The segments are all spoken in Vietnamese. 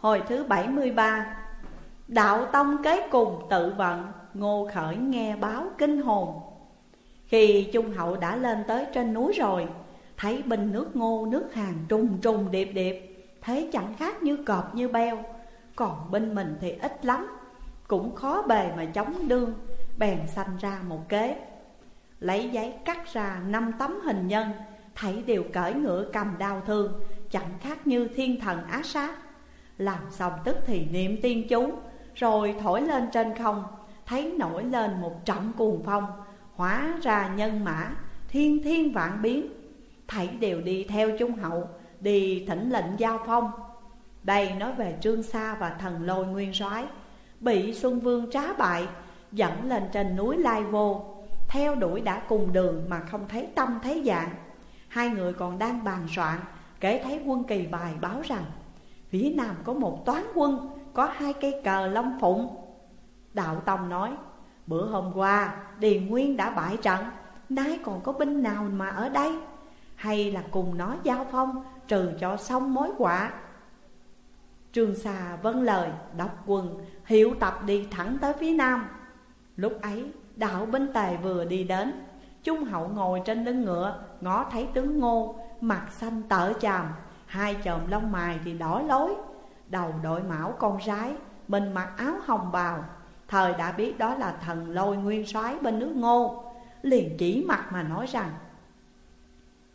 Hồi thứ 73 Đạo tông kế cùng tự vận, Ngô khởi nghe báo kinh hồn. Khi Trung Hậu đã lên tới trên núi rồi, Thấy bình nước ngô, nước hàng trùng trùng điệp điệp, Thế chẳng khác như cọp như beo. Còn bên mình thì ít lắm, Cũng khó bề mà chống đương, Bèn sanh ra một kế. Lấy giấy cắt ra năm tấm hình nhân Thảy đều cởi ngựa cầm đao thương Chẳng khác như thiên thần á sát. Làm xong tức thì niệm tiên chú, Rồi thổi lên trên không, Thấy nổi lên một trận cuồng phong, Hóa ra nhân mã, Thiên thiên vạn biến. Thảy đều đi theo trung hậu, Đi thỉnh lệnh giao phong. Đây nói về Trương Sa và thần lôi nguyên soái. Bị Xuân Vương trá bại, Dẫn lên trên núi Lai Vô. Theo đuổi đã cùng đường mà không thấy tâm thấy dạng. Hai người còn đang bàn soạn, Kể thấy quân kỳ bài báo rằng Phía nam có một toán quân, Có hai cây cờ long phụng. Đạo Tông nói, Bữa hôm qua, Điền Nguyên đã bại trận, Nay còn có binh nào mà ở đây? Hay là cùng nó giao phong, Trừ cho xong mối quả? Trương Xà vâng lời Đọc quân, hiệu tập đi thẳng tới phía nam. Lúc ấy, đạo binh tài vừa đi đến. Trung hậu ngồi trên lưng ngựa, Ngó thấy tướng ngô, Mặt xanh tở chàm. Hai chòm lông mày thì đỏ lối. Đầu đội mão con rái Mình mặc áo hồng bào. Thời đã biết đó là thần lôi nguyên soái bên nước ngô. Liền chỉ mặt mà nói rằng,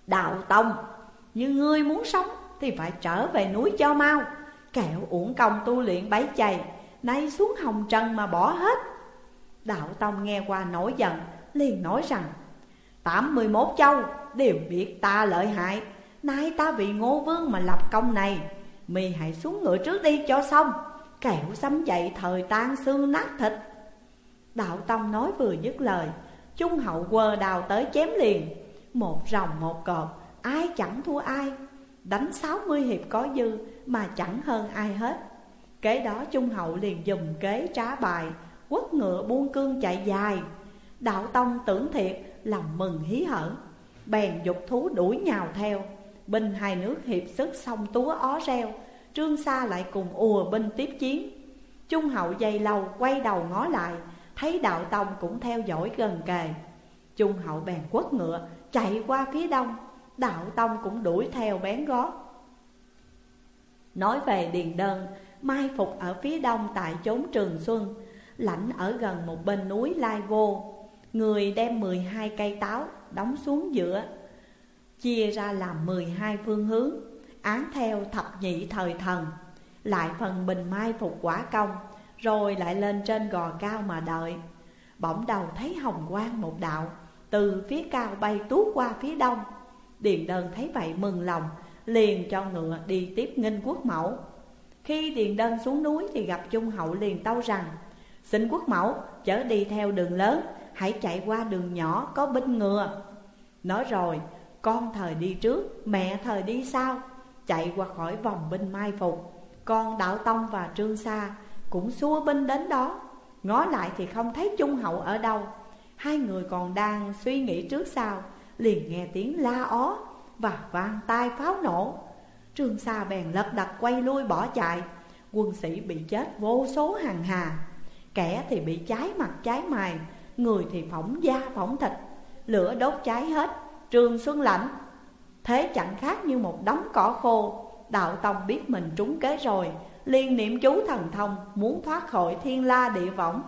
Đạo Tông, Như ngươi muốn sống Thì phải trở về núi cho mau. Kẹo uổng công tu luyện bấy chày, Nay xuống hồng trần mà bỏ hết. Đạo Tông nghe qua nổi giận, Liền nói rằng, tám mươi 81 châu đều biết ta lợi hại Nay ta vì ngô vương mà lập công này. Mì hãy xuống ngựa trước đi cho xong. Kẻo sấm dậy thời tan xương nát thịt. Đạo Tông nói vừa dứt lời, Trung hậu quơ đào tới chém liền. Một rồng, một cọp, Ai chẳng thua ai. Đánh sáu mươi hiệp có dư, Mà chẳng hơn ai hết. Kế đó Trung hậu liền dùng kế trá bài, Quất ngựa buông cương chạy dài. Đạo Tông tưởng thiệt, Lòng mừng hí hở. Bèn dục thú đuổi nhào theo. Binh hai nước hiệp sức xong túa ó reo, Trương Sa lại cùng ùa binh tiếp chiến. Trung hậu dày lâu quay đầu ngó lại, Thấy đạo tông cũng theo dõi gần kề. Trung hậu bèn quất ngựa, chạy qua phía đông, Đạo tông cũng đuổi theo bén gót Nói về Điền Đơn, Mai phục ở phía đông tại chốn Trường Xuân, Lãnh ở gần một bên núi Lai Vô. Người đem 12 cây táo đóng xuống giữa Chia ra làm 12 phương hướng, Án theo thập nhị thời thần, Lại phần bình mai phục quả công, Rồi lại lên trên gò cao mà đợi. Bỗng đầu thấy hồng quang một đạo, Từ phía cao bay tuốt qua phía đông. Điền đơn thấy vậy mừng lòng, Liền cho ngựa đi tiếp nghinh quốc mẫu. Khi Điền đơn xuống núi thì gặp Trung Hậu liền tâu rằng, Xin quốc mẫu chở đi theo đường lớn, Hãy chạy qua đường nhỏ có binh ngựa. Nói rồi con thời đi trước, Mẹ thời đi sau. Chạy qua khỏi vòng binh mai phục. Con Đạo Tông và Trương Sa Cũng xua binh đến đó. Ngó lại thì không thấy Trung Hậu ở đâu. Hai người còn đang suy nghĩ trước sau, Liền nghe tiếng la ó Và vang tai pháo nổ. Trương Sa bèn lật đật quay lui bỏ chạy. Quân sĩ bị chết vô số hàng hà. Kẻ thì bị cháy mặt, cháy mày, Người thì phỏng da phỏng thịt. Lửa đốt cháy hết. Trường Xuân Lãnh. Thế chẳng khác như một đống cỏ khô. Đạo Tông biết mình trúng kế rồi. Liên niệm chú thần thông, Muốn thoát khỏi thiên la địa võng.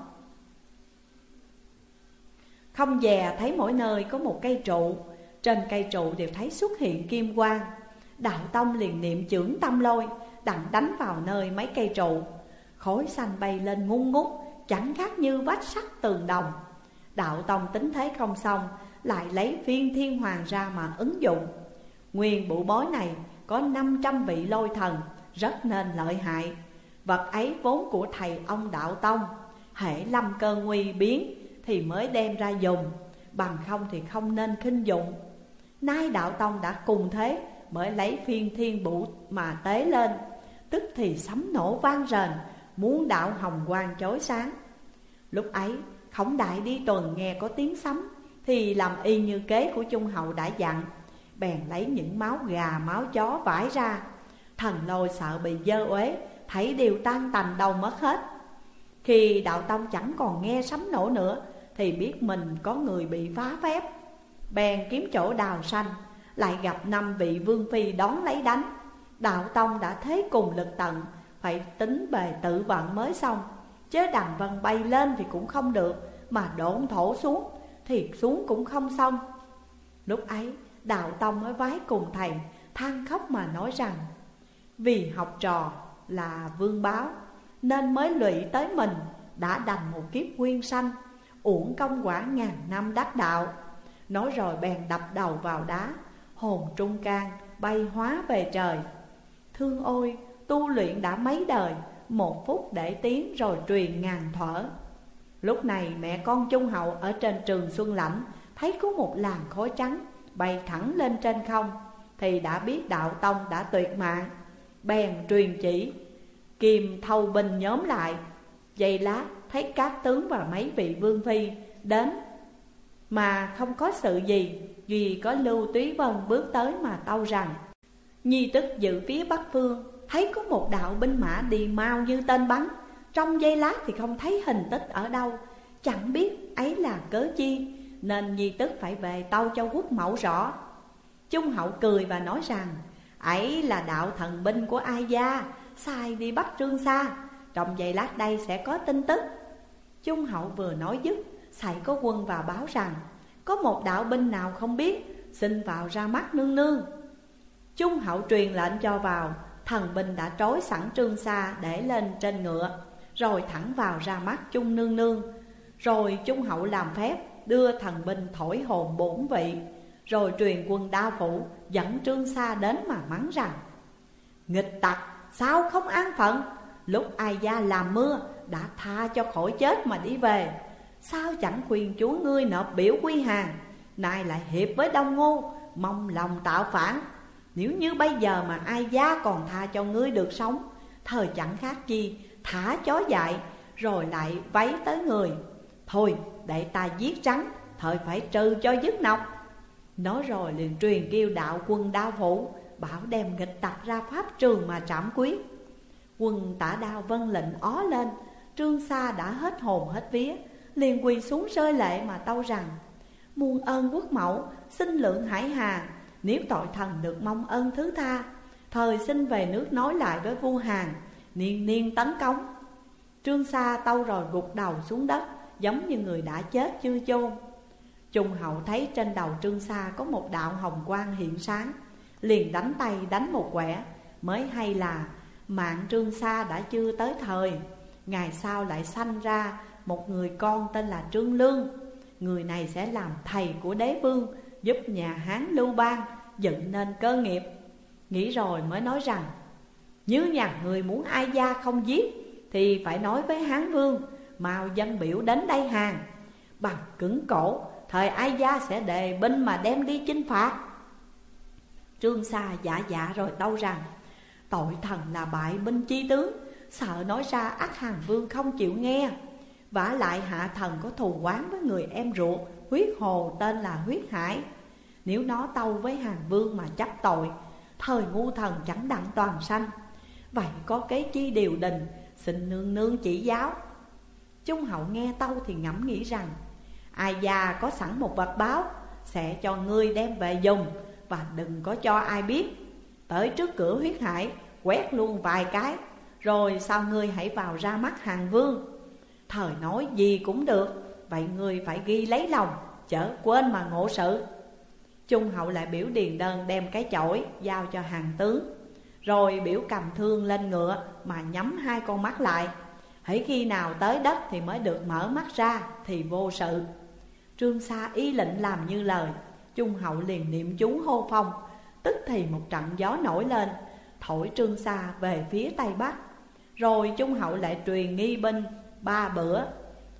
Không dè thấy mỗi nơi có một cây trụ. Trên cây trụ đều thấy xuất hiện kim quang. Đạo Tông liền niệm trưởng tâm lôi, Đặng đánh vào nơi mấy cây trụ. Khối xanh bay lên ngung ngút, Chẳng khác như vách sắt tường đồng. Đạo Tông tính thế không xong lại lấy phiên thiên hoàng ra mà ứng dụng. Nguyên bụ bói này có 500 vị lôi thần, Rất nên lợi hại. Vật ấy vốn của thầy ông Đạo Tông, Hệ lâm cơ nguy biến Thì mới đem ra dùng, Bằng không thì không nên khinh dụng. Nay Đạo Tông đã cùng thế Mới lấy phiên thiên bụ mà tế lên, Tức thì sấm nổ vang rền, Muốn đạo hồng quang chói sáng. Lúc ấy, khổng đại đi tuần nghe có tiếng sấm thì làm y như kế của Trung Hậu đã dặn, Bèn lấy những máu gà, máu chó vải ra. Thần lôi sợ bị dơ uế, Thấy đều tan tành đâu mất hết. Khi đạo tông chẳng còn nghe sấm nổ nữa, Thì biết mình có người bị phá phép. Bèn kiếm chỗ đào xanh Lại gặp năm vị vương phi đón lấy đánh. Đạo tông đã thế cùng lực tận, Phải tính bề tự vận mới xong. Chứ đằng vân bay lên thì cũng không được, Mà độn thổ xuống thiệt xuống cũng không xong. Lúc ấy, đạo tông mới vái cùng thầy, than khóc mà nói rằng, Vì học trò là vương báo, Nên mới lụy tới mình, Đã đành một kiếp nguyên sanh, Uổng công quả ngàn năm đắc đạo. Nói rồi bèn đập đầu vào đá, Hồn trung can bay hóa về trời. Thương ôi, tu luyện đã mấy đời, Một phút để tiếng rồi truyền ngàn thở. Lúc này mẹ con Trung Hậu ở trên trường Xuân Lãnh Thấy có một làn khói trắng bay thẳng lên trên không, Thì đã biết đạo tông đã tuyệt mạng. Bèn truyền chỉ, Kim thâu binh nhóm lại. Dây lá thấy các tướng và mấy vị vương phi đến, Mà không có sự gì Duy có Lưu Túy Vân bước tới mà tâu rằng, Nhi tức dự phía Bắc Phương, Thấy có một đạo binh mã đi mau như tên bắn. Trong giây lát thì không thấy hình tích ở đâu. Chẳng biết ấy là cớ chi, Nên Nhi tức phải về tâu cho quốc mẫu rõ. Trung hậu cười và nói rằng, Ấy là đạo thần binh của ai gia, Sai đi bắt trương xa Trong giây lát đây sẽ có tin tức. Trung hậu vừa nói dứt Xảy có quân vào báo rằng, Có một đạo binh nào không biết, Xin vào ra mắt nương nương. Trung hậu truyền lệnh cho vào, Thần binh đã trói sẵn trương xa để lên trên ngựa. Rồi thẳng vào ra mắt chung nương nương. Rồi Trung hậu làm phép, đưa thần binh thổi hồn bổn vị. Rồi truyền quân đa phủ dẫn trương xa đến mà mắng rằng, Nghịch tặc, sao không an phận? Lúc ai gia làm mưa, đã tha cho khỏi chết mà đi về. Sao chẳng khuyên chúa ngươi nộp biểu quy hàng? Nay lại hiệp với đông ngô, Mong lòng tạo phản. Nếu như bây giờ mà ai gia còn tha cho ngươi được sống, Thời chẳng khác chi Thả chó dại, Rồi lại váy tới người. Thôi, để ta giết trắng, Thời phải trừ cho dứt nọc. Nói rồi liền truyền kêu đạo quân đao phủ Bảo đem nghịch tặc ra pháp trường mà trảm quyết Quân tả đao vân lệnh ó lên, Trương Sa đã hết hồn hết vía, Liền quỳ xuống rơi lệ mà tâu rằng, Muôn ơn quốc mẫu, xin lượng hải hà, Nếu tội thần được mong ơn thứ tha, Thời xin về nước nói lại với vua hàng Niên niên tấn công. Trương Sa tâu rồi gục đầu xuống đất, Giống như người đã chết chưa chôn. Trung hậu thấy trên đầu Trương Sa có một đạo hồng quang hiện sáng, Liền đánh tay đánh một quẻ. Mới hay là mạng Trương Sa đã chưa tới thời, Ngày sau lại sanh ra một người con tên là Trương Lương. Người này sẽ làm thầy của đế vương, Giúp nhà Hán Lưu Bang dựng nên cơ nghiệp. Nghĩ rồi mới nói rằng nếu nhà người muốn ai gia không giết, Thì phải nói với Hán Vương, Mau dân biểu đến đây hàng. Bằng cứng cổ, Thời ai gia sẽ đề binh mà đem đi chinh phạt. Trương Sa dạ dạ rồi tâu rằng, Tội thần là bại binh chi tướng, Sợ nói ra ác hàng vương không chịu nghe. Vả lại hạ thần có thù quán với người em ruột, Huyết hồ tên là huyết hải. Nếu nó tâu với hàng vương mà chấp tội, Thời ngu thần chẳng đặng toàn sanh. Vậy có cái chi điều đình, Xin nương nương chỉ giáo. Trung hậu nghe tâu thì ngẫm nghĩ rằng, Ai già có sẵn một vật báo, Sẽ cho ngươi đem về dùng, Và đừng có cho ai biết. Tới trước cửa huyết hải, Quét luôn vài cái, Rồi sau ngươi hãy vào ra mắt hàng vương. Thời nói gì cũng được, Vậy ngươi phải ghi lấy lòng, Chớ quên mà ngộ sự. Trung hậu lại biểu điền đơn đem cái chổi Giao cho hàng tướng. Rồi biểu cầm thương lên ngựa Mà nhắm hai con mắt lại. Hãy khi nào tới đất thì mới được mở mắt ra Thì vô sự. Trương Sa ý lệnh làm như lời. Trung hậu liền niệm chú hô phong. Tức thì một trận gió nổi lên, Thổi Trương Sa về phía Tây Bắc. Rồi Trung hậu lại truyền nghi binh ba bữa,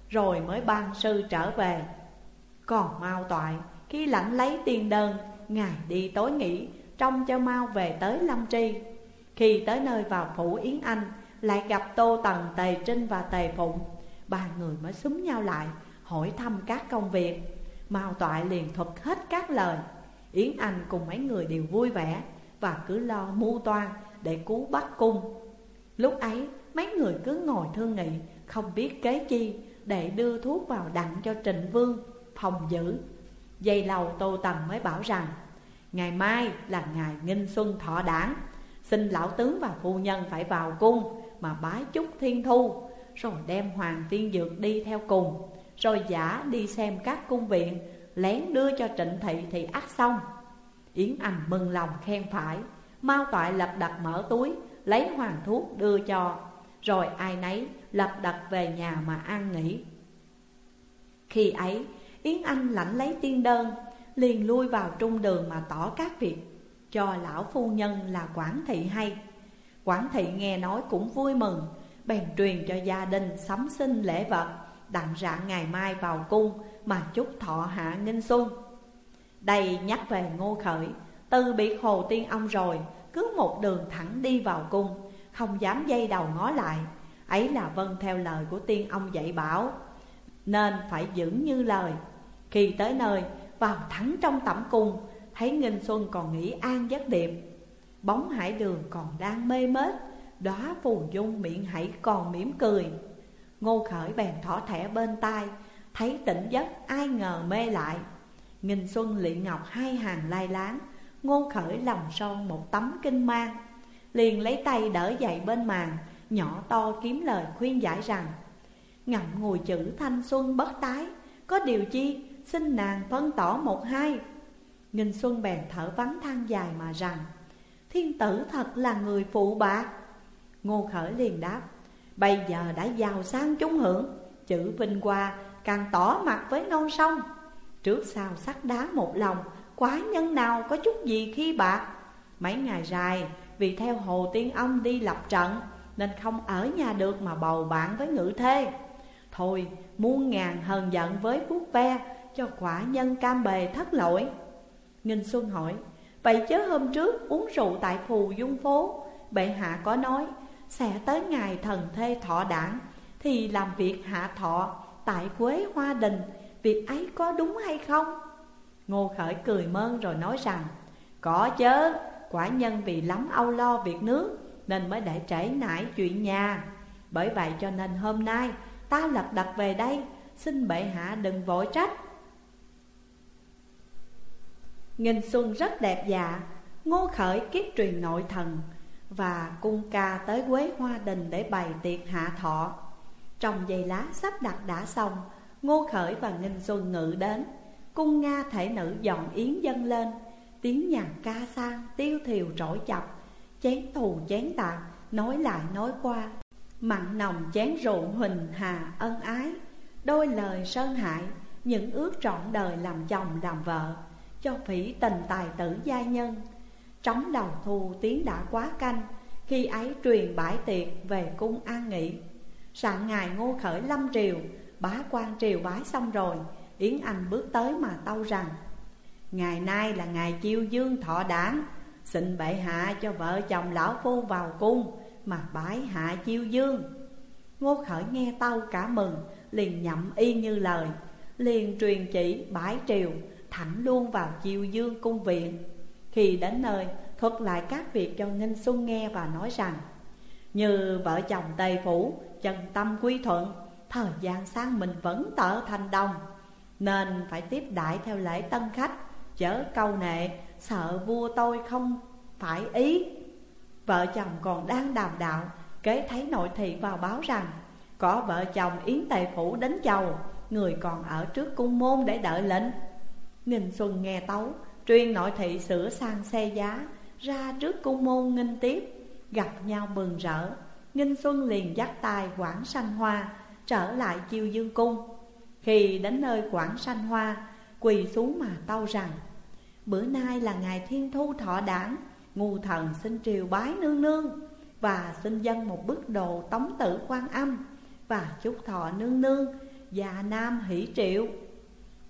Rồi mới ban sư trở về. Còn mau toại, Khi lãnh lấy tiền đơn, Ngài đi tối nghỉ, Trông cho mau về tới Lâm Tri. Khi tới nơi vào phủ Yến Anh Lại gặp Tô Tần, Tề Trinh và Tề Phụng. Ba người mới súng nhau lại Hỏi thăm các công việc. Mao Toại liền thuật hết các lời. Yến Anh cùng mấy người đều vui vẻ Và cứ lo mưu toan để cứu bắt cung. Lúc ấy mấy người cứ ngồi thương nghị Không biết kế chi để đưa thuốc vào đặng cho Trịnh Vương phòng giữ. Dây lầu Tô Tần mới bảo rằng Ngày mai là ngày nghinh xuân thọ đảng Xin lão tướng và phu nhân phải vào cung Mà bái chúc thiên thu, Rồi đem hoàng tiên dược đi theo cùng, Rồi giả đi xem các cung viện, Lén đưa cho trịnh thị thì ắt xong. Yến Anh mừng lòng khen phải, Mau toại lập đặt mở túi, Lấy hoàng thuốc đưa cho, Rồi ai nấy lập đặt về nhà mà an nghỉ. Khi ấy, Yến Anh lãnh lấy tiên đơn, Liền lui vào trung đường mà tỏ các việc. Cho lão phu nhân là quản thị hay. Quản thị nghe nói cũng vui mừng, Bèn truyền cho gia đình sắm sinh lễ vật, Đặng rạng ngày mai vào cung Mà chúc thọ hạ nghinh xuân. Đây nhắc về ngô khởi, Từ biệt hồ tiên ông rồi, Cứ một đường thẳng đi vào cung, Không dám dây đầu ngó lại. Ấy là vâng theo lời của tiên ông dạy bảo, Nên phải giữ như lời. Khi tới nơi, vào thẳng trong tẩm cung Thấy Nghinh Xuân còn nghĩ an giấc điềm Bóng hải đường còn đang mê mết. Đóa phù dung miệng hãy còn mỉm cười. Ngô khởi bèn thỏ thẻ bên tai. Thấy tỉnh giấc, ai ngờ mê lại. Nghìn xuân lị ngọc hai hàng lai láng. Ngô khởi lòng son một tấm kinh mang. Liền lấy tay đỡ dậy bên màn, Nhỏ to kiếm lời khuyên giải rằng, Ngậm ngùi chữ thanh xuân bất tái. Có điều chi? Xin nàng phân tỏ một hai. Nghìn xuân bèn thở vắng than dài mà rằng, Thiên tử thật là người phụ bạc. Ngô khởi liền đáp, Bây giờ đã giàu sang chúng hưởng, Chữ vinh hoa càng tỏ mặt với non sông. Trước sau sắt đá một lòng, Quá nhân nào có chút gì khi bạc? Mấy ngày dài, vì theo Hồ Tiên Ông đi lập trận, Nên không ở nhà được mà bầu bạn với ngự thê. Thôi, muôn ngàn hờn giận với vuốt ve, Cho quả nhân cam bề thất lỗi. Nghinh Xuân hỏi Vậy chớ hôm trước uống rượu tại phù dung phố Bệ hạ có nói Sẽ tới ngày thần thê thọ đảng Thì làm việc hạ thọ tại Quế Hoa Đình Việc ấy có đúng hay không? Ngô Khởi cười mơn rồi nói rằng Có chớ, quả nhân vì lắm âu lo việc nước Nên mới để trễ nải chuyện nhà Bởi vậy cho nên hôm nay ta lập đặt về đây Xin bệ hạ đừng vội trách Nghìn xuân rất đẹp dạ Ngô Khởi kiếp truyền nội thần, Và cung ca tới Quế Hoa Đình để bày tiệc hạ thọ. Trong giây lá sắp đặt đã xong, Ngô Khởi và Nghinh Xuân ngự đến. Cung Nga thể nữ dọn yến dâng lên, Tiếng nhạc ca sang tiêu thiều trỗi chập. Chén thù chén tạc, nói lại nói qua, Mặn nồng chén rượu huỳnh hà ân ái. Đôi lời sơn hại Những ước trọn đời làm chồng làm vợ. Cho phỉ tình tài tử gia nhân. Trống đầu thu tiếng đã quá canh, Khi ấy truyền bãi tiệc về cung an nghỉ. Sạng ngày ngô khởi lâm triều, Bá quan triều bái xong rồi, Yến Anh bước tới mà tâu rằng, Ngày nay là ngày chiêu dương thọ đảng, Xin bệ hạ cho vợ chồng lão phu vào cung Mà bái hạ chiêu dương. Ngô Khởi nghe tâu cả mừng, Liền nhậm y như lời, Liền truyền chỉ bái triều Thẳng luôn vào chiêu dương cung viện. Khi đến nơi, thuật lại các việc cho ninh Xuân nghe và nói rằng Như vợ chồng Tây Phủ chân tâm quy thuận, Thời gian sang mình vẫn tở thành đồng, Nên phải tiếp đại theo lễ tân khách, Chớ câu nệ, sợ vua tôi không phải ý. Vợ chồng còn đang đàm đạo, Kế thấy nội thị vào báo rằng, Có vợ chồng Yến Tề Phủ đến chầu, Người còn ở trước cung môn để đợi lệnh. Nghìn Xuân nghe tấu, Truyền nội thị sửa sang xe giá, Ra trước cung môn nghinh tiếp, Gặp nhau mừng rỡ. Nghinh Xuân liền dắt tay quảng sanh hoa, Trở lại chiêu dương cung. Khi đến nơi quảng sanh hoa, Quỳ xuống mà tâu rằng, Bữa nay là ngày thiên thu thọ đảng, Ngu thần xin triều bái nương nương, Và xin dân một bức đồ tống tử quan âm, Và chúc thọ nương nương, Già nam hỷ triệu.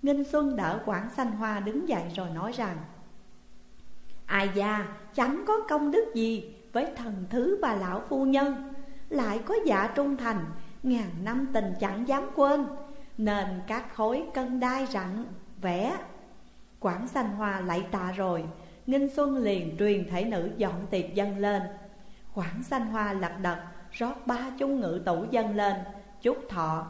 Nghinh Xuân đỡ Quảng Sanh Hoa đứng dậy rồi nói rằng Ai da, chẳng có công đức gì với thần thứ và lão phu nhân. Lại có dạ trung thành Ngàn năm tình chẳng dám quên Nên các khối cân đai rặn vẽ. Quảng sanh hoa lạy tạ rồi Nghinh Xuân liền truyền thể nữ dọn tiệc dân lên. Quảng sanh hoa lật đật rót ba chung ngự tủ dâng lên Chúc thọ.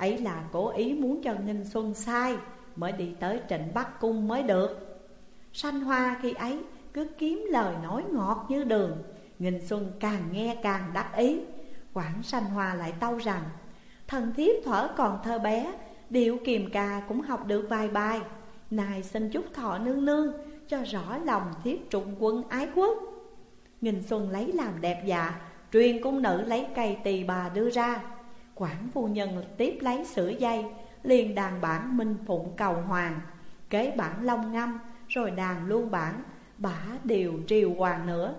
Ấy là cố ý muốn cho Nghinh Xuân sai, Mới đi tới trịnh Bắc Cung mới được. Sanh Hoa khi ấy, cứ kiếm lời nói ngọt như đường. Nghinh Xuân càng nghe càng đắc ý. Quảng Sanh Hoa lại tâu rằng, Thần thiếp thở còn thơ bé, Điệu kiềm ca cũng học được vài bài. Này xin chúc thọ nương nương, Cho rõ lòng thiếp trung quân ái quốc. Nghìn Xuân lấy làm đẹp dạ Truyền cung nữ lấy cây tỳ bà đưa ra. Quản phu nhân tiếp lấy sữa dây, liền đàn bản minh phụng cầu hoàng, Kế bản long ngâm, Rồi đàn luôn bản, Bả đều triều hoàng nữa.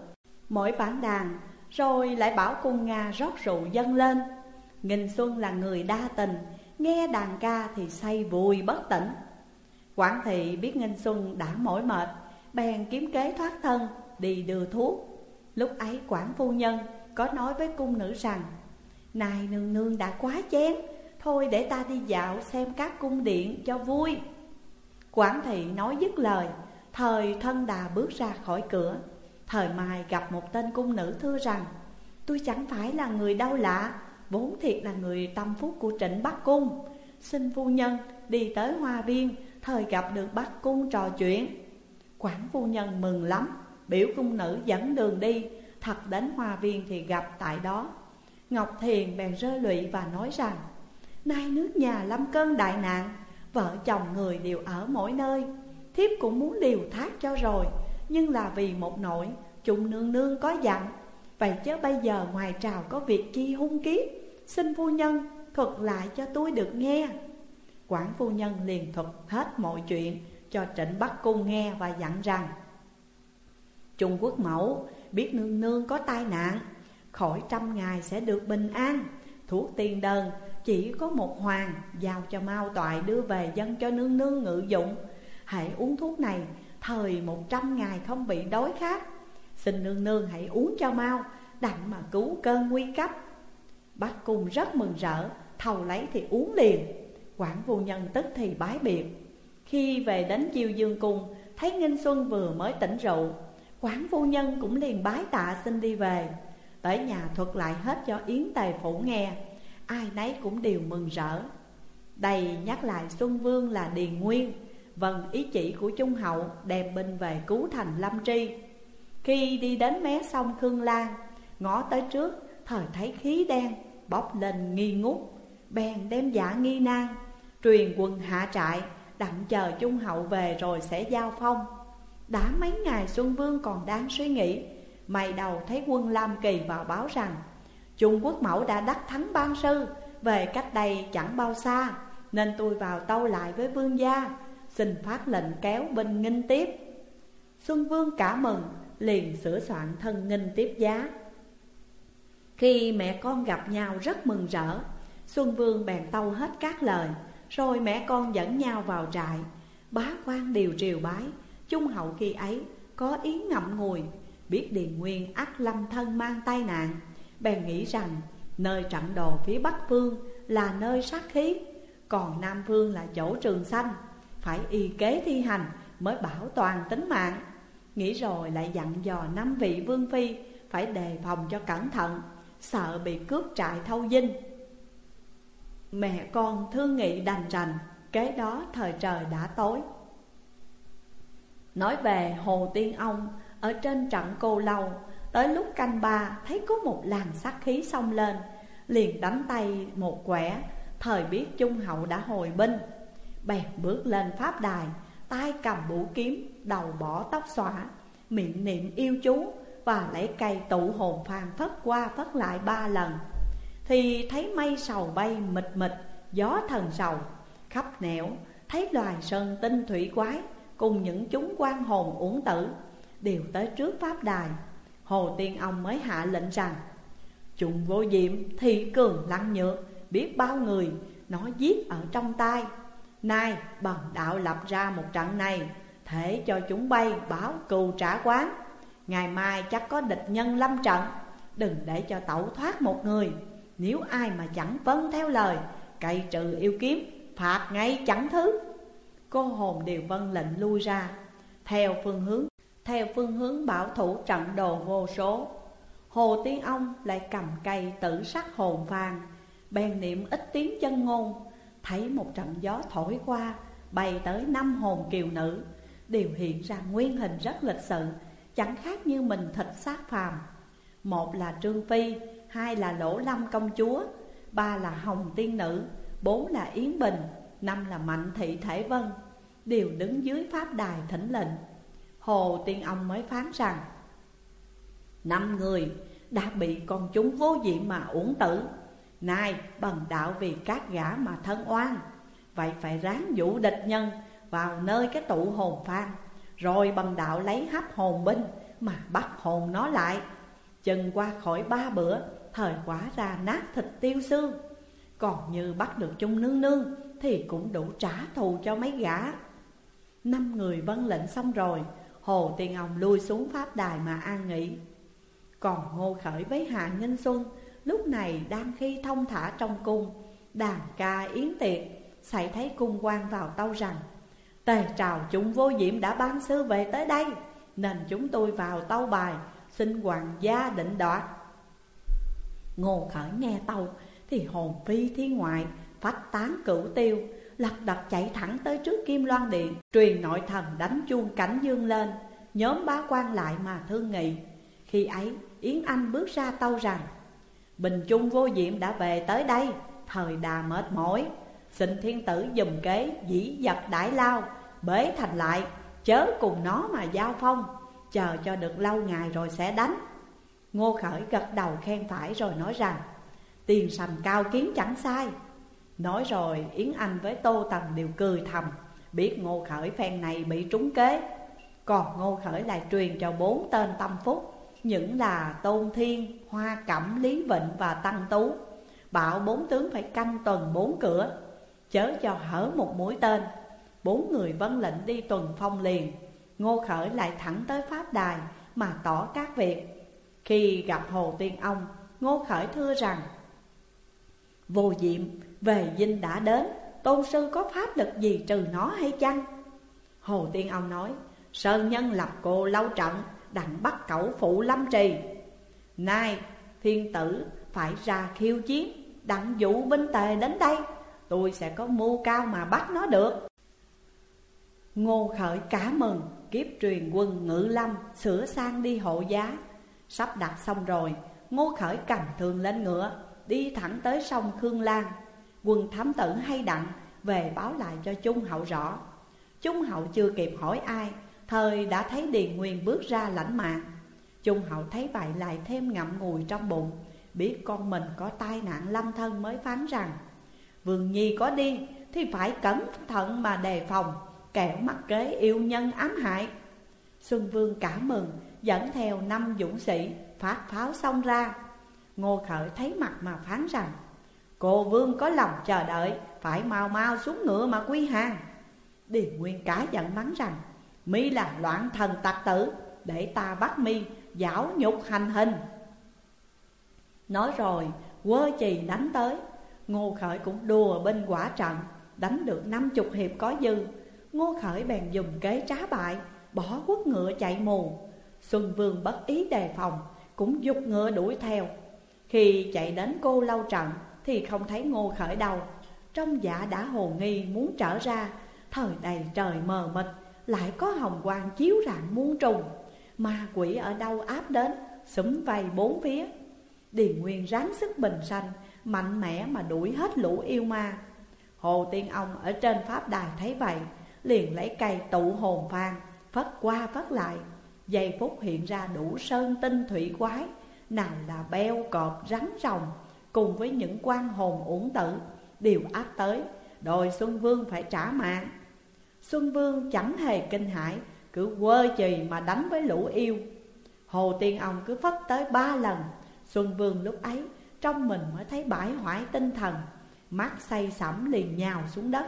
Mỗi bản đàn, Rồi lại bảo cung Nga rót rượu dâng lên. Nghìn Xuân là người đa tình, Nghe đàn ca thì say vùi bất tỉnh. Quản thị biết Nghinh Xuân đã mỏi mệt, Bèn kiếm kế thoát thân, Đi đưa thuốc. Lúc ấy Quản phu nhân có nói với cung nữ rằng này nương nương đã quá chén. Thôi để ta đi dạo xem các cung điện cho vui. Quảng thị nói dứt lời. Thời thân đà bước ra khỏi cửa. Thời mai gặp một tên cung nữ thưa rằng, Tôi chẳng phải là người đau lạ. Vốn thiệt là người tâm phúc của trịnh Bắc Cung. Xin phu nhân đi tới hoa viên Thời gặp được Bắc Cung trò chuyện. Quản phu nhân mừng lắm, Biểu cung nữ dẫn đường đi. Thật đến hoa viên thì gặp tại đó. Ngọc Thiền bèn rơi lụy và nói rằng, Nay nước nhà lâm cơn đại nạn, Vợ chồng người đều ở mỗi nơi. Thiếp cũng muốn điều thác cho rồi, Nhưng là vì một nỗi, Chúng nương nương có dặn. Vậy chứ bây giờ ngoài trào có việc chi hung kiếp, Xin phu nhân thuật lại cho tôi được nghe. Quản phu nhân liền thuật hết mọi chuyện Cho trịnh Bắc Cung nghe và dặn rằng, Trung Quốc mẫu, biết nương nương có tai nạn Khỏi trăm ngày sẽ được bình an. Thuốc tiền đơn chỉ có một hoàng Giao cho mau toại đưa về dân cho nương nương ngự dụng. Hãy uống thuốc này, Thời một trăm ngày không bị đói khát. Xin nương nương hãy uống cho mau Đặng mà cứu cơn nguy cấp. Bắt cung rất mừng rỡ, Thầu lấy thì uống liền. Quản phu nhân tức thì bái biệt. Khi về đến chiêu dương cung, Thấy Nghinh Xuân vừa mới tỉnh rượu, quản phu nhân cũng liền bái tạ xin đi về. Tới nhà thuật lại hết cho Yến Tề Phủ nghe. Ai nấy cũng đều mừng rỡ. Đầy nhắc lại Xuân Vương là Điền Nguyên Vâng ý chỉ của Trung Hậu đem binh về cứu thành Lâm Tri. Khi đi đến mé sông Khương Lan, Ngó tới trước, thời thấy khí đen, bốc lên nghi ngút. Bèn đem giả nghi nan, Truyền quân hạ trại, Đặng chờ Trung Hậu về rồi sẽ giao phong. Đã mấy ngày Xuân Vương còn đang suy nghĩ Mày đầu thấy quân Lam Kỳ vào báo rằng, Trung Quốc mẫu đã đắc thắng ban sư, Về cách đây chẳng bao xa, Nên tôi vào tâu lại với vương gia, Xin phát lệnh kéo binh nghinh tiếp. Xuân Vương cả mừng, Liền sửa soạn thân nghinh tiếp giá. Khi mẹ con gặp nhau rất mừng rỡ, Xuân Vương bèn tâu hết các lời, Rồi mẹ con dẫn nhau vào trại. Bá quan điều triều bái, Trung hậu khi ấy có ý ngậm ngùi Biết Điền Nguyên ắt lâm thân mang tai nạn. Bèn nghĩ rằng, nơi trận đồ phía Bắc Phương là nơi sát khí, Còn Nam Phương là chỗ trường xanh Phải y kế thi hành mới bảo toàn tính mạng. Nghĩ rồi lại dặn dò năm vị vương phi Phải đề phòng cho cẩn thận, Sợ bị cướp trại thâu dinh. Mẹ con thương nghị đành rành, Kế đó thời trời đã tối. Nói về Hồ Tiên Ông ở trên trận cô lâu Tới lúc canh ba, thấy có một làn sát khí xông lên, Liền đánh tay một quẻ. Thời biết Trung Hậu đã hồi binh. Bèn bước lên pháp đài, tay cầm vũ kiếm, Đầu bỏ tóc xõa, Miệng niệm yêu chú Và lấy cây tụ hồn phàn phất qua phất lại ba lần. Thì thấy mây sầu bay mịt mịt, Gió thần sầu. Khắp nẻo, Thấy loài sơn tinh thủy quái Cùng những chúng quan hồn uổng tử. Đều tới trước pháp đài. Hồ Tiên Ông mới hạ lệnh rằng, chúng vô diệm thị cường lăng nhược, Biết bao người, nó giết ở trong tay. Nay bằng đạo lập ra một trận này Thể cho chúng bay báo cừu trả quán. Ngày mai chắc có địch nhân lâm trận, Đừng để cho tẩu thoát một người. Nếu ai mà chẳng vâng theo lời Cậy trừ yêu kiếm, Phạt ngay chẳng thứ. Cô hồn đều vâng lệnh lui ra, Theo phương hướng theo phương hướng bảo thủ trận đồ vô số. Hồ Tiên Ông lại cầm cây tử sắc hồn vàng, Bèn niệm ít tiếng chân ngôn, Thấy một trận gió thổi qua, Bay tới năm hồn kiều nữ, Đều hiện ra nguyên hình rất lịch sự, Chẳng khác như mình thịt xác phàm. Một là Trương Phi, Hai là Lỗ Lâm công chúa, Ba là Hồng Tiên Nữ, Bốn là Yến Bình, Năm là Mạnh Thị Thể Vân, Đều đứng dưới pháp đài thỉnh lệnh. Hồ Tiên Ông mới phán rằng, Năm người đã bị con chúng vô dị mà uổng tử. Nay bần đạo vì các gã mà thân oan. Vậy phải ráng dụ địch nhân vào nơi cái tụ hồn phan Rồi bần đạo lấy hấp hồn binh mà bắt hồn nó lại. Chừng qua khỏi ba bữa, thời quả ra nát thịt tiêu xương. Còn như bắt được chung nương nương thì cũng đủ trả thù cho mấy gã. Năm người vân lệnh xong rồi Hồ Tiên Ông lui xuống pháp đài mà an nghỉ. Còn Ngô Khởi với Hạ Nghinh Xuân, Lúc này đang khi thông thả trong cung, Đàn ca yến tiệc Xảy thấy cung quan vào tâu rằng, Tề trào chúng vô diệm đã ban sư về tới đây, Nên chúng tôi vào tâu bài, Xin hoàng gia định đoạt. Ngô Khởi nghe tâu, Thì hồn phi thiên ngoại, Phách tán cửu tiêu Lập đật chạy thẳng tới trước Kim Loan Điện, Truyền nội thần đánh chuông cảnh dương lên, Nhóm bá quan lại mà thương nghị. Khi ấy, Yến Anh bước ra tâu rằng, Bình Trung vô diệm đã về tới đây, Thời đà mệt mỏi. Xin thiên tử dùm kế dĩ giật đại lao, Bế thành lại, Chớ cùng nó mà giao phong, Chờ cho được lâu ngày rồi sẽ đánh. Ngô Khởi gật đầu khen phải rồi nói rằng, Tiền sành cao kiến chẳng sai Nói rồi Yến Anh với Tô Tần đều cười thầm. Biết Ngô Khởi phen này bị trúng kế. Còn Ngô Khởi lại truyền cho bốn tên tâm phúc. Những là Tôn Thiên, Hoa Cẩm, Lý Vịnh và Tăng Tú. Bảo bốn tướng phải canh tuần bốn cửa. Chớ cho hở một mũi tên. Bốn người vân lệnh đi tuần phong liền. Ngô Khởi lại thẳng tới Pháp Đài Mà tỏ các việc. Khi gặp Hồ Tiên Ông Ngô Khởi thưa rằng Vô diệm về dinh đã đến, Tôn sư có pháp lực gì trừ nó hay chăng? Hồ Tiên Ông nói, Sơn nhân lập cô lâu trận Đặng bắt cẩu phụ lâm trì. Nay, thiên tử phải ra khiêu chiến, Đặng dụ binh tề đến đây, Tôi sẽ có mưu cao mà bắt nó được. Ngô khởi cả mừng, Kiếp truyền quân ngự lâm Sửa sang đi hộ giá. Sắp đặt xong rồi, Ngô khởi cầm thường lên ngựa, Đi thẳng tới sông Khương Lan. Quân thám tử hay đặng Về báo lại cho Trung Hậu rõ. Trung Hậu chưa kịp hỏi ai, Thời đã thấy Điền Nguyên bước ra lãnh mạng. Trung Hậu thấy vậy lại thêm ngậm ngùi trong bụng, Biết con mình có tai nạn lâm thân mới phán rằng, Vương Nhi có đi thì phải cẩn thận mà đề phòng, Kẻo mắc kế yêu nhân ám hại. Xuân Vương cảm mừng, Dẫn theo năm dũng sĩ phát pháo xong ra. Ngô Khởi thấy mặt mà phán rằng Cô Vương có lòng chờ đợi, Phải mau mau xuống ngựa mà quy hàng. Điền Nguyên cá giận mắng rằng, Mi là loạn thần tặc tử, Để ta bắt mi, giáo nhục hành hình. Nói rồi, quơ chì đánh tới. Ngô Khởi cũng đùa bên quả trận, Đánh được năm chục hiệp có dư. Ngô Khởi bèn dùng kế trá bại, Bỏ quất ngựa chạy mù. Xuân Vương bất ý đề phòng, Cũng dục ngựa đuổi theo. Khi chạy đến cô lâu trận thì không thấy Ngô Khởi đầu. Trong dạ đã hồ nghi muốn trở ra Thời đầy trời mờ mịt Lại có hồng quang chiếu rạng muôn trùng. Ma quỷ ở đâu áp đến Súng vây bốn phía. Điền Nguyên ráng sức bình sanh Mạnh mẽ mà đuổi hết lũ yêu ma. Hồ Tiên Ông ở trên pháp đài thấy vậy Liền lấy cây tụ hồn phan Phất qua phất lại. Giây phút hiện ra đủ sơn tinh thủy quái Nào là beo, cọp, rắn rồng Cùng với những quan hồn uổng tử, Đều áp tới, Đòi Xuân Vương phải trả mạng. Xuân Vương chẳng hề kinh hãi, Cứ quơ chì mà đánh với lũ yêu. Hồ Tiên Ông cứ phất tới ba lần, Xuân Vương lúc ấy trong mình mới thấy bãi hoại tinh thần, Mắt say sẩm liền nhào xuống đất.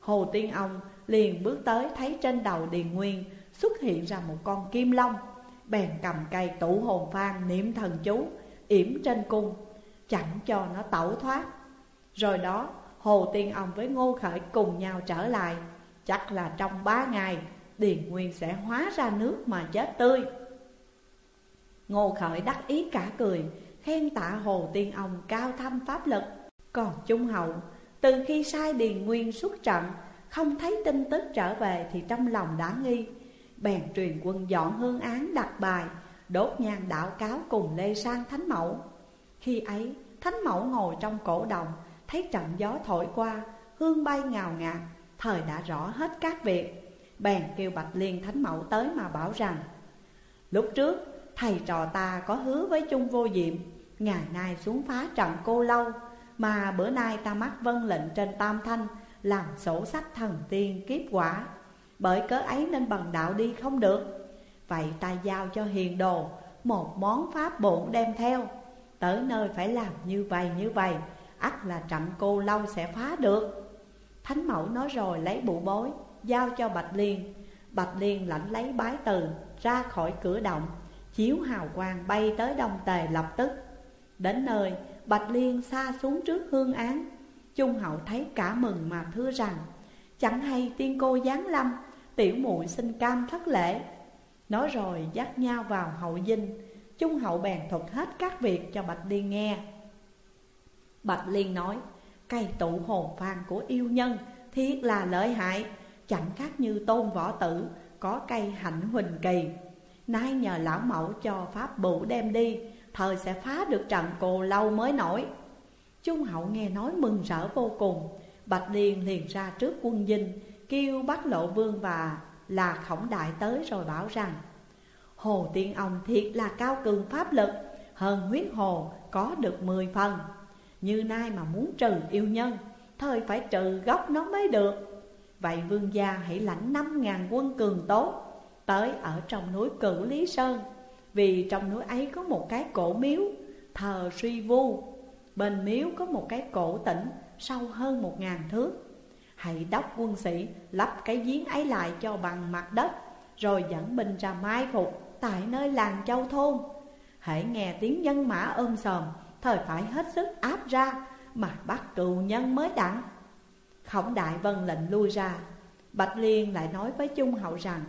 Hồ Tiên Ông liền bước tới thấy trên đầu Điền Nguyên Xuất hiện ra một con kim long, Bèn cầm cây tụ hồn phan niệm thần chú, yểm trên cung. Chẳng cho nó tẩu thoát. Rồi đó, Hồ Tiên Ông với Ngô Khởi cùng nhau trở lại. Chắc là trong ba ngày, Điền Nguyên sẽ hóa ra nước mà chết tươi. Ngô Khởi đắc ý cả cười, Khen tạ Hồ Tiên Ông cao thâm pháp lực. Còn Trung Hậu, Từ khi sai Điền Nguyên xuất trận, Không thấy tin tức trở về Thì trong lòng đã nghi. Bèn truyền quân dọn hương án đặt bài, Đốt nhang đạo cáo cùng Lê Sang Thánh Mẫu. Khi ấy, Thánh Mẫu ngồi trong cổ đồng, Thấy trận gió thổi qua, Hương bay ngào ngạt, Thời đã rõ hết các việc. Bèn kêu Bạch Liên Thánh Mẫu tới mà bảo rằng, Lúc trước, thầy trò ta có hứa với chung vô diệm, Ngày nay xuống phá trận cô lâu, Mà bữa nay ta mắc vân lệnh trên tam thanh, Làm sổ sách thần tiên kiếp quả. Bởi cớ ấy nên bằng đạo đi không được. Vậy ta giao cho hiền đồ Một món pháp bổn đem theo. Tới nơi phải làm như vậy như vậy, ắt là trạm cô lâu sẽ phá được. Thánh mẫu nói rồi lấy bụ bối, Giao cho Bạch Liên. Bạch Liên lãnh lấy bái từ, Ra khỏi cửa động. Chiếu hào quang bay tới đông tề lập tức. Đến nơi, Bạch Liên xa xuống trước hương án. Trung hậu thấy cả mừng mà thưa rằng, Chẳng hay tiên cô giáng lâm, Tiểu muội xin cam thất lễ. Nói rồi dắt nhau vào hậu dinh. Trung hậu bèn thuật hết các việc cho Bạch Liên nghe. Bạch Liên nói, Cây tụ hồn phan của yêu nhân Thiết là lợi hại, Chẳng khác như tôn võ tử Có cây hạnh huỳnh kỳ. Nay nhờ lão mẫu cho pháp bụ đem đi, Thời sẽ phá được trận cồ lâu mới nổi. Trung hậu nghe nói mừng rỡ vô cùng, Bạch Liên liền ra trước quân dinh, Kêu bắt lộ vương và là khổng đại tới rồi bảo rằng Hồ Tiên Ông thiệt là cao cường pháp lực Hơn huyết hồ có được mười phần. Như nay mà muốn trừ yêu nhân, Thời phải trừ gốc nó mới được. Vậy vương gia hãy lãnh năm ngàn quân cường tốt Tới ở trong núi Cửu Lý Sơn. Vì trong núi ấy có một cái cổ miếu, Thờ suy vu. Bên miếu có một cái cổ tỉnh, Sâu hơn một ngàn thước. Hãy đốc quân sĩ lắp cái giếng ấy lại cho bằng mặt đất, Rồi dẫn binh ra mai phục tại nơi làng châu thôn. Hãy nghe tiếng nhân mã ôm sòm, Thời phải hết sức áp ra, Mà bắt cựu nhân mới đặng. Khổng đại vân lệnh lui ra, Bạch Liên lại nói với Trung Hậu rằng,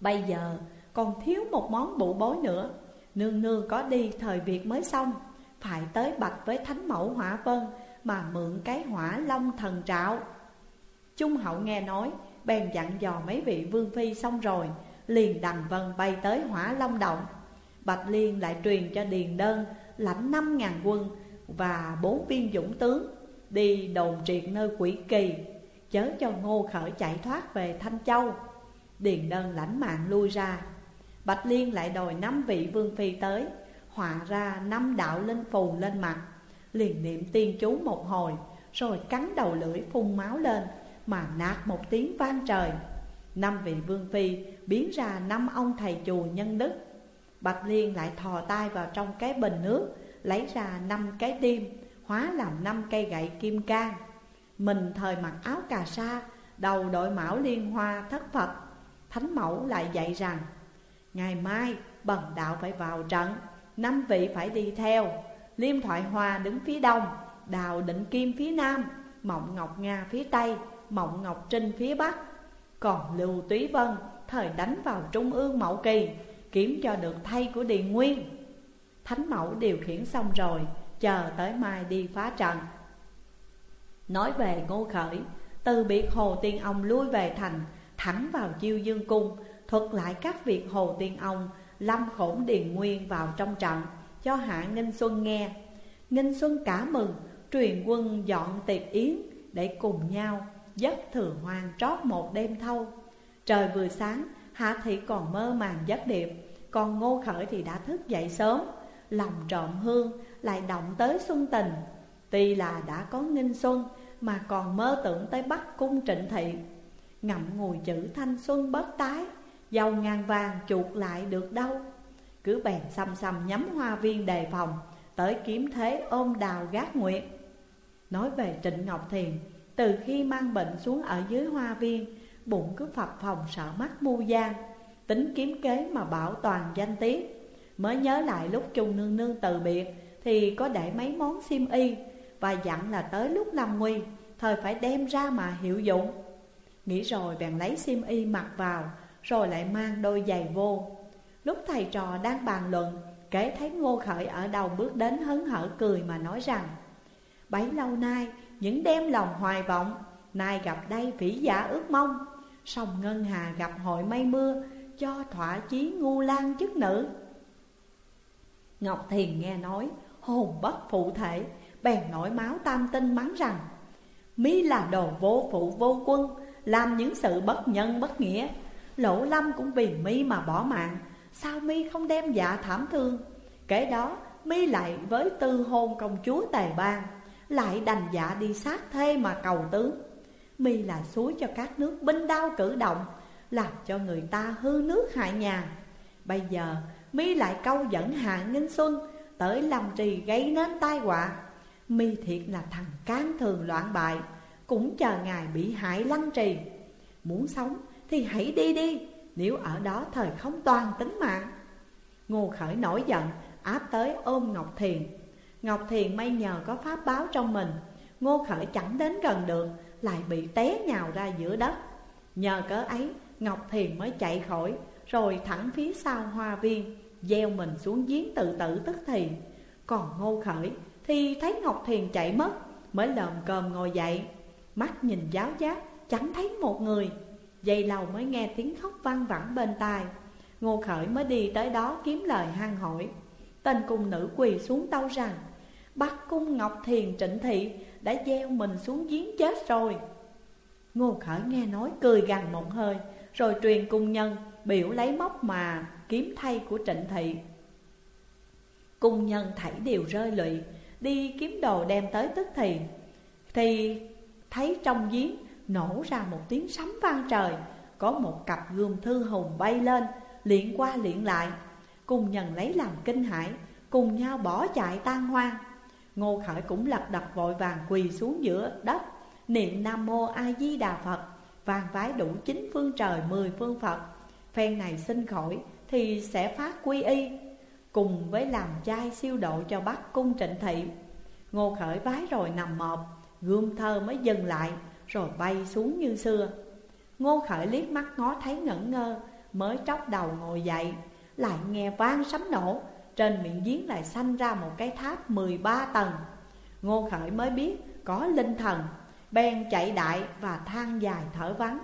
Bây giờ còn thiếu một món bụ bối nữa. Nương nương có đi thời việc mới xong, Phải tới bạch với thánh mẫu hỏa vân Mà mượn cái hỏa long thần trạo. Trung hậu nghe nói, Bèn dặn dò mấy vị vương phi xong rồi Liền đằng vân bay tới hỏa long động. Bạch Liên lại truyền cho Điền Đơn Lãnh năm ngàn quân Và bốn viên dũng tướng Đi đồn triệt nơi quỷ kỳ, Chớ cho ngô khởi chạy thoát về Thanh Châu. Điền đơn lãnh mạng lui ra. Bạch Liên lại đòi năm vị vương phi tới, Họa ra năm đạo linh phù lên mặt, Liền niệm tiên chú một hồi, Rồi cắn đầu lưỡi phun máu lên Mà nạt một tiếng vang trời. Năm vị vương phi, biến ra năm ông thầy chùa nhân đức. Bạch Liên lại thò tay vào trong cái bình nước, Lấy ra năm cái tim, Hóa làm năm cây gậy kim cang. Mình thời mặc áo cà sa, Đầu đội mão liên hoa thất Phật. Thánh mẫu lại dạy rằng, Ngày mai bần đạo phải vào trận, Năm vị phải đi theo. Liêm thoại hòa đứng phía đông, Đào định kim phía nam Mộng ngọc nga phía tây Mộng ngọc trinh phía bắc. Còn lưu túy vân, Thời đánh vào trung ương mậu kỳ, Kiếm cho được thay của Điền Nguyên. Thánh mẫu điều khiển xong rồi, Chờ tới mai đi phá trận. Nói về ngô khởi, Từ biệt Hồ Tiên Ông lui về thành, thẳng vào chiêu dương cung, Thuật lại các việc Hồ Tiên Ông Lâm khổn Điền Nguyên vào trong trận, Cho Hạ Nghinh Xuân nghe. Nghinh Xuân cả mừng, Truyền quân dọn tiệc yến Để cùng nhau giấc thừa hoang trót một đêm thâu. Trời vừa sáng Hạ Thị còn mơ màng giấc điệp. Còn Ngô Khởi thì đã thức dậy sớm. Lòng trộm hương lại động tới xuân tình. Tuy là đã có nghinh xuân, Mà còn mơ tưởng tới Bắc Cung Trịnh Thị. Ngậm ngùi chữ thanh xuân bất tái, Dầu ngàn vàng chuột lại được đâu. Cứ bèn xăm xăm nhắm hoa viên đề phòng, Tới kiếm thế ôm đào gác nguyệt. Nói về Trịnh Ngọc Thiền từ khi mang bệnh xuống ở dưới hoa viên, Bụng cứ phập phòng sợ mắt mu gian. Tính kiếm kế mà bảo toàn danh tiết Mới nhớ lại lúc chung nương nương từ biệt, Thì có để mấy món xiêm y. Và dặn là tới lúc lâm nguy, Thời phải đem ra mà hiệu dụng. Nghĩ rồi bèn lấy xiêm y mặc vào, Rồi lại mang đôi giày vô. Lúc thầy trò đang bàn luận, Kể thấy Ngô Khởi ở đầu bước đến hấn hở cười mà nói rằng, Bấy lâu nay những đêm lòng hoài vọng, Nay gặp đây vĩ giả ước mong. Sông Ngân Hà gặp hội mây mưa, Cho thỏa chí ngu lan chức nữ. Ngọc Thiền nghe nói, Hồn bất phụ thể, Bèn nổi máu tam tinh mắng rằng, Mi là đồ vô phụ vô quân, Làm những sự bất nhân bất nghĩa. Lỗ lâm cũng vì Mi mà bỏ mạng, Sao Mi không đem dạ thảm thương? Kể đó, Mi lại với tư hôn công chúa Tề Bang. Lại đành dạ đi sát thê mà cầu tướng Mi là suối cho các nước binh đao cử động, Làm cho người ta hư nước hại nhà. Bây giờ, Mi lại câu dẫn Hạ Nghinh Xuân Tới làm trì gây nên tai họa. Mi thiệt là thằng cán thường loạn bại, Cũng chờ ngài bị hại lăng trì. Muốn sống thì hãy đi đi, Nếu ở đó thời không toàn tính mạng. Ngô Khởi nổi giận, áp tới ôm Ngọc Thiền. Ngọc Thiền may nhờ có pháp báo trong mình. Ngô Khởi chẳng đến gần được, Lại bị té nhào ra giữa đất. Nhờ cớ ấy, Ngọc Thiền mới chạy khỏi, Rồi thẳng phía sau hoa viên, Gieo mình xuống giếng tự tử tức thì. Còn Ngô Khởi thì thấy Ngọc Thiền chạy mất, Mới lờm cơm ngồi dậy. Mắt nhìn giáo giác, chẳng thấy một người. Dây lâu mới nghe tiếng khóc văng vẳng bên tai. Ngô Khởi mới đi tới đó kiếm lời hang hỏi. Tên cung nữ quỳ xuống tâu rằng Bắc cung Ngọc Thiền trịnh thị đã gieo mình xuống giếng chết rồi. Ngô Khởi nghe nói cười gằn một hơi, Rồi truyền cung nhân, biểu lấy móc mà kiếm thay của trịnh thị. Cung nhân thảy đều rơi lụy, Đi kiếm đồ đem tới tức thì. Thì thấy trong giếng nổ ra một tiếng sấm vang trời, Có một cặp gươm thư hùng bay lên Liện qua liện lại. Cung nhân lấy làm kinh hãi, Cùng nhau bỏ chạy tan hoang. Ngô Khởi cũng lập đặt vội vàng quỳ xuống giữa đất. Niệm Nam Mô A Di Đà Phật, Vàng vái đủ chín phương trời, mười phương Phật. Phen này xin khỏi thì sẽ phát quy y, Cùng với làm chai siêu độ cho Bắc cung trịnh thị. Ngô Khởi vái rồi nằm mọp, Gươm thơ mới dừng lại, Rồi bay xuống như xưa. Ngô Khởi liếc mắt ngó thấy ngẩn ngơ, Mới tróc đầu ngồi dậy, Lại nghe vang sấm nổ. Trên miệng giếng lại sanh ra một cái tháp 13 tầng. Ngô Khởi mới biết có linh thần, Bèn chạy đại và than dài thở vắng.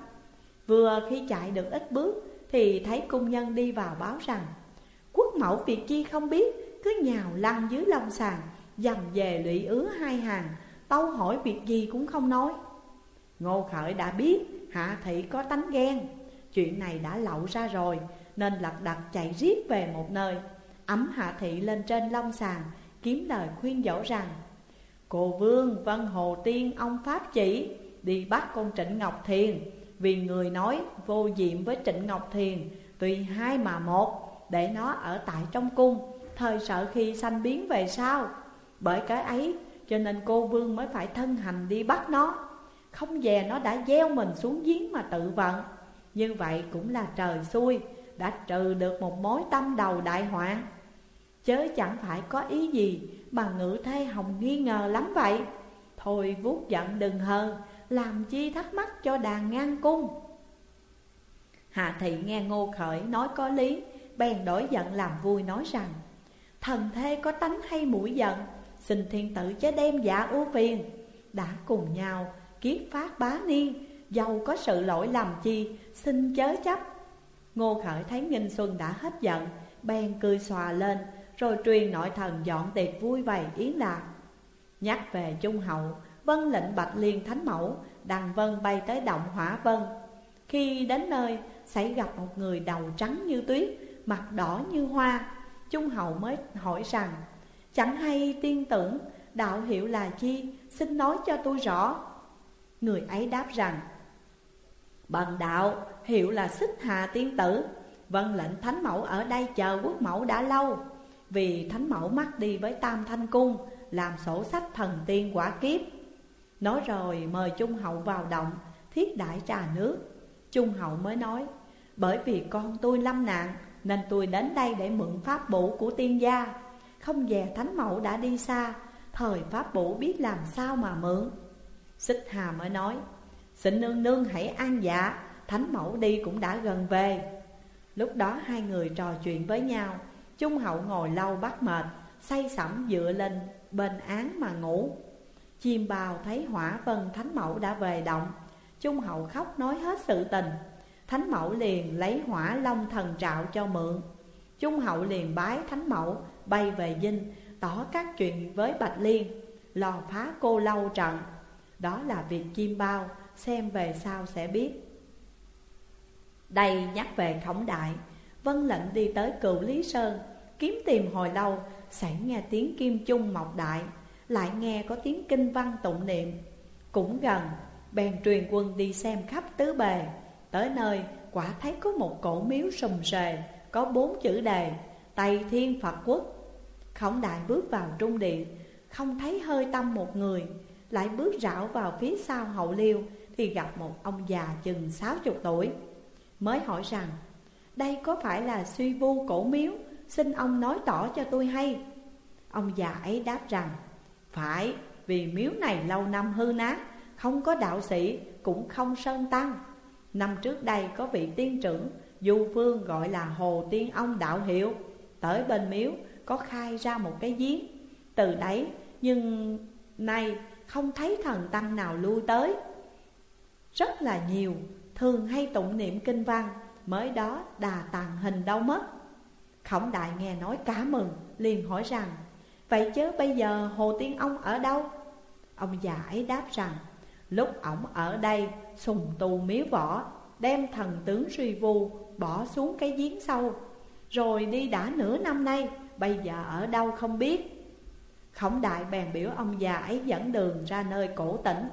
Vừa khi chạy được ít bước Thì thấy cung nhân đi vào báo rằng, Quốc mẫu việc chi không biết, Cứ nhào lăn dưới lông sàn, Dầm về lụy ứa hai hàng, Tâu hỏi việc gì cũng không nói. Ngô Khởi đã biết, Hạ thị có tánh ghen. Chuyện này đã lậu ra rồi, Nên lật đật chạy riết về một nơi. Ấm Hạ thị lên trên long sàng, Kiếm lời khuyên dỗ rằng, Cô Vương, Vân Hồ Tiên, ông Pháp chỉ, Đi bắt con Trịnh Ngọc Thiền, Vì người nói vô diệm với Trịnh Ngọc Thiền Tùy hai mà một, Để nó ở tại trong cung, Thời sợ khi sanh biến về sau. Bởi cái ấy, cho nên cô Vương mới phải thân hành đi bắt nó. Không dè nó đã gieo mình xuống giếng mà tự vận. Như vậy cũng là trời xui, Đã trừ được một mối tâm đầu đại hoạn Chớ chẳng phải có ý gì Mà ngự thê hồng nghi ngờ lắm vậy. Thôi vuốt giận đừng hơn Làm chi thắc mắc cho đàn ngang cung. Hạ thị nghe ngô khởi nói có lý, Bèn đổi giận làm vui nói rằng, Thần thê có tánh hay mũi giận, Xin thiên tử chớ đem dạ ưu phiền. Đã cùng nhau kiết phát bá niên Dầu có sự lỗi lầm chi, Xin chớ chấp. Ngô Khởi thấy Nghinh Xuân đã hết giận, Bèn cười xòa lên rồi truyền nội thần dọn tiệc vui vầy yến lạc Nhắc về Trung Hậu Vân lệnh Bạch Liên Thánh Mẫu Đằng Vân bay tới động Hỏa Vân. Khi đến nơi xảy gặp một người đầu trắng như tuyết, Mặt đỏ như hoa. Trung Hậu mới hỏi rằng, Chẳng hay tiên tưởng, đạo hiệu là chi? Xin nói cho tôi rõ. Người ấy đáp rằng Bần đạo, hiệu là xích hà tiên tử. Vân lệnh thánh mẫu ở đây chờ quốc mẫu đã lâu. Vì thánh mẫu mắc đi với tam thanh cung, Làm sổ sách thần tiên quả kiếp. Nói rồi mời Trung Hậu vào động, Thiết đại trà nước. Trung Hậu mới nói, Bởi vì con tôi lâm nạn, Nên tôi đến đây để mượn pháp bổ của tiên gia. Không dè thánh mẫu đã đi xa, Thời pháp bổ biết làm sao mà mượn. Xích Hà mới nói, Xin nương nương hãy an dạ Thánh mẫu đi cũng đã gần về. Lúc đó hai người trò chuyện với nhau. Trung hậu ngồi lâu bắt mệt, Say sẩm dựa lên bên án mà ngủ. Chim bào thấy hỏa vân thánh mẫu đã về động. Trung hậu khóc nói hết sự tình. Thánh mẫu liền lấy hỏa long thần trạo cho mượn. Trung hậu liền bái thánh mẫu, bay về dinh, Tỏ các chuyện với Bạch Liên, Lò phá cô lâu trận. Đó là việc chim bao, Xem về sau sẽ biết. Đây nhắc về khổng đại Vân lệnh đi tới cựu Lý Sơn, Kiếm tìm hồi lâu Sẵn nghe tiếng kim chung mọc đại, Lại nghe có tiếng kinh văn tụng niệm. Cũng gần, Bèn truyền quân đi xem khắp tứ bề. Tới nơi, quả thấy có một cổ miếu sùng sề, Có bốn chữ đề, Tây Thiên Phật Quốc. Khổng đại bước vào trung điện Không thấy hơi tâm một người, Lại bước rảo vào phía sau hậu liêu Thì gặp một ông già chừng sáu chục tuổi, Mới hỏi rằng đây có phải là suy vu cổ miếu? Xin ông nói tỏ cho tôi hay. Ông già ấy đáp rằng, Phải, vì miếu này lâu năm hư nát, Không có đạo sĩ, cũng không sơn tăng. Năm trước đây có vị tiên trưởng, Du Phương gọi là Hồ Tiên Ông Đạo Hiệu. Tới bên miếu, có khai ra một cái giếng. Từ đấy, nhưng nay không thấy thần tăng nào lui tới. Rất là nhiều, thường hay tụng niệm kinh văn. Mới đó đà tàn hình đâu mất. Khổng đại nghe nói cả mừng, liền hỏi rằng, Vậy chứ bây giờ Hồ Tiên Ông ở đâu? Ông già ấy đáp rằng, Lúc ổng ở đây, sùng tù miếu võ Đem thần tướng suy vu bỏ xuống cái giếng sâu. Rồi đi đã nửa năm nay, Bây giờ ở đâu không biết? Khổng đại bèn biểu ông già ấy dẫn đường ra nơi cổ tỉnh.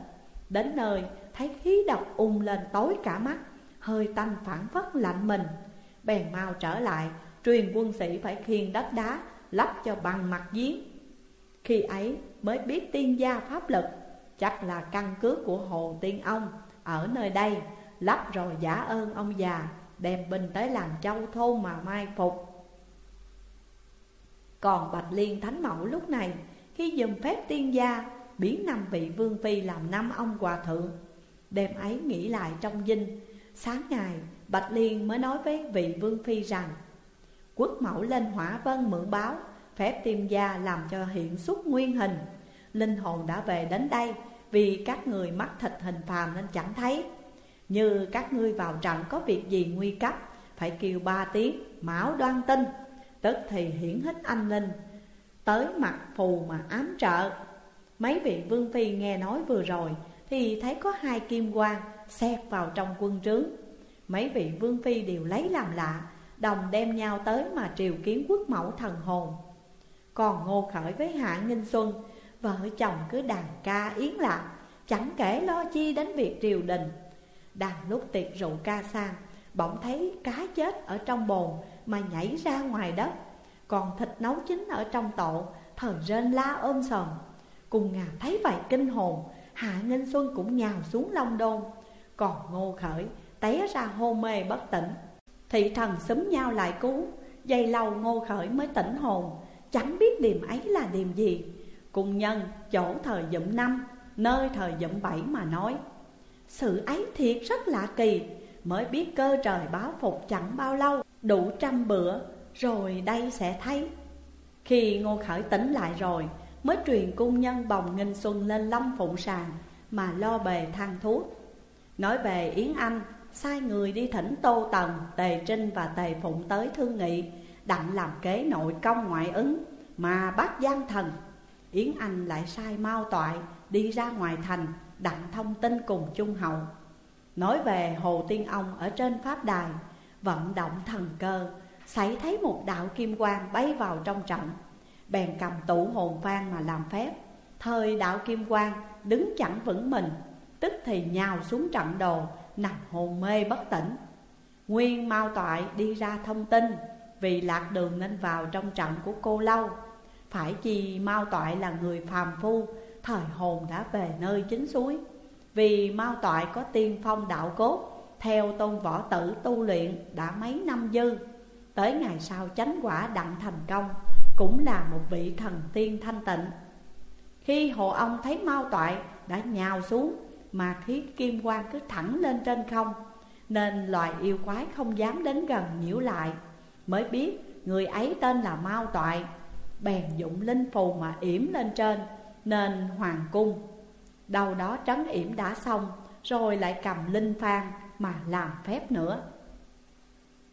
Đến nơi, thấy khí độc ung lên tối cả mắt. Hơi tanh phản phất lạnh mình. Bèn mau trở lại, Truyền quân sĩ phải khiêng đất đá, Lắp cho bằng mặt giếng. Khi ấy mới biết tiên gia pháp lực, Chắc là căn cứ của Hồ Tiên Ông Ở nơi đây, Lắp rồi giả ơn ông già, Đem binh tới làng châu thôn mà mai phục. Còn Bạch Liên Thánh Mẫu lúc này, Khi dùng phép tiên gia, Biến năm vị vương phi làm năm ông hòa thượng, Đêm ấy nghĩ lại trong dinh Sáng ngày, Bạch Liên mới nói với vị vương phi rằng, Quốc mẫu lên hỏa vân mượn báo, Phép tiêm gia làm cho hiện xuất nguyên hình. Linh hồn đã về đến đây Vì các người mắc thịt hình phàm nên chẳng thấy. Như các ngươi vào trận có việc gì nguy cấp, Phải kêu ba tiếng, mão đoan tinh Tức thì hiển hích anh linh, Tới mặt phù mà ám trợ. Mấy vị vương phi nghe nói vừa rồi thì thấy có hai kim quang xẹt vào trong quân trướng. Mấy vị vương phi đều lấy làm lạ, Đồng đem nhau tới mà triều kiến quốc mẫu thần hồn. Còn ngô khởi với hạ nghinh xuân, Vợ chồng cứ đàn ca yến lạc Chẳng kể lo chi đến việc triều đình. Đang lúc tiệc rượu ca sang Bỗng thấy cá chết ở trong bồn Mà nhảy ra ngoài đất. Còn thịt nấu chín ở trong tổ Thời rên la ôm sòm. Cùng ngà thấy vậy kinh hồn Hạ Nghinh Xuân cũng nhào xuống long đôn. Còn Ngô Khởi té ra hôn mê bất tỉnh. Thị thần xúm nhau lại cứu. Dây lâu Ngô Khởi mới tỉnh hồn. Chẳng biết điềm ấy là điềm gì. Cùng nhân chỗ thời dụm năm, Nơi thời dụm bảy mà nói, Sự ấy thiệt rất lạ kỳ. Mới biết cơ trời báo phục chẳng bao lâu, Đủ trăm bữa, Rồi đây sẽ thấy. Khi Ngô Khởi tỉnh lại rồi Mới truyền cung nhân bồng nghìn xuân lên long phụng sàng Mà lo bề thang thuốc Nói về Yến Anh Sai người đi thỉnh Tô Tần, Tề Trinh và Tề Phụng tới thương nghị Đặng làm kế nội công ngoại ứng Mà bắt gian thần. Yến Anh lại sai mau toại đi ra ngoài thành Đặng thông tin cùng Trung Hậu. Nói về Hồ Tiên Ông ở trên Pháp Đài Vận động thần cơ Xảy thấy một đạo kim quang bay vào trong trận. Bèn cầm tủ hồn phan mà làm phép. Thời đạo kim quang đứng chẳng vững mình, Tức thì nhào xuống trận đồ, Nằm hồn mê bất tỉnh. Nguyên mau toại đi ra thông tin, Vì lạc đường nên vào trong trận của cô lâu. Phải chi mau toại là người phàm phu, Thời hồn đã về nơi chính suối. Vì mau toại có tiên phong đạo cốt, Theo tôn võ tử tu luyện đã mấy năm dư. Tới ngày sau chánh quả đặng thành công. Cũng là một vị thần tiên thanh tịnh. Khi hộ ông thấy mau toại, đã nhào xuống, Mà khí kim quang cứ thẳng lên trên không, Nên loài yêu quái không dám đến gần nhiễu lại. Mới biết người ấy tên là Mao Toại, Bèn dụng linh phù mà yểm lên trên, Nên hoàng cung. Đầu đó trấn yểm đã xong, Rồi lại cầm linh phan mà làm phép nữa.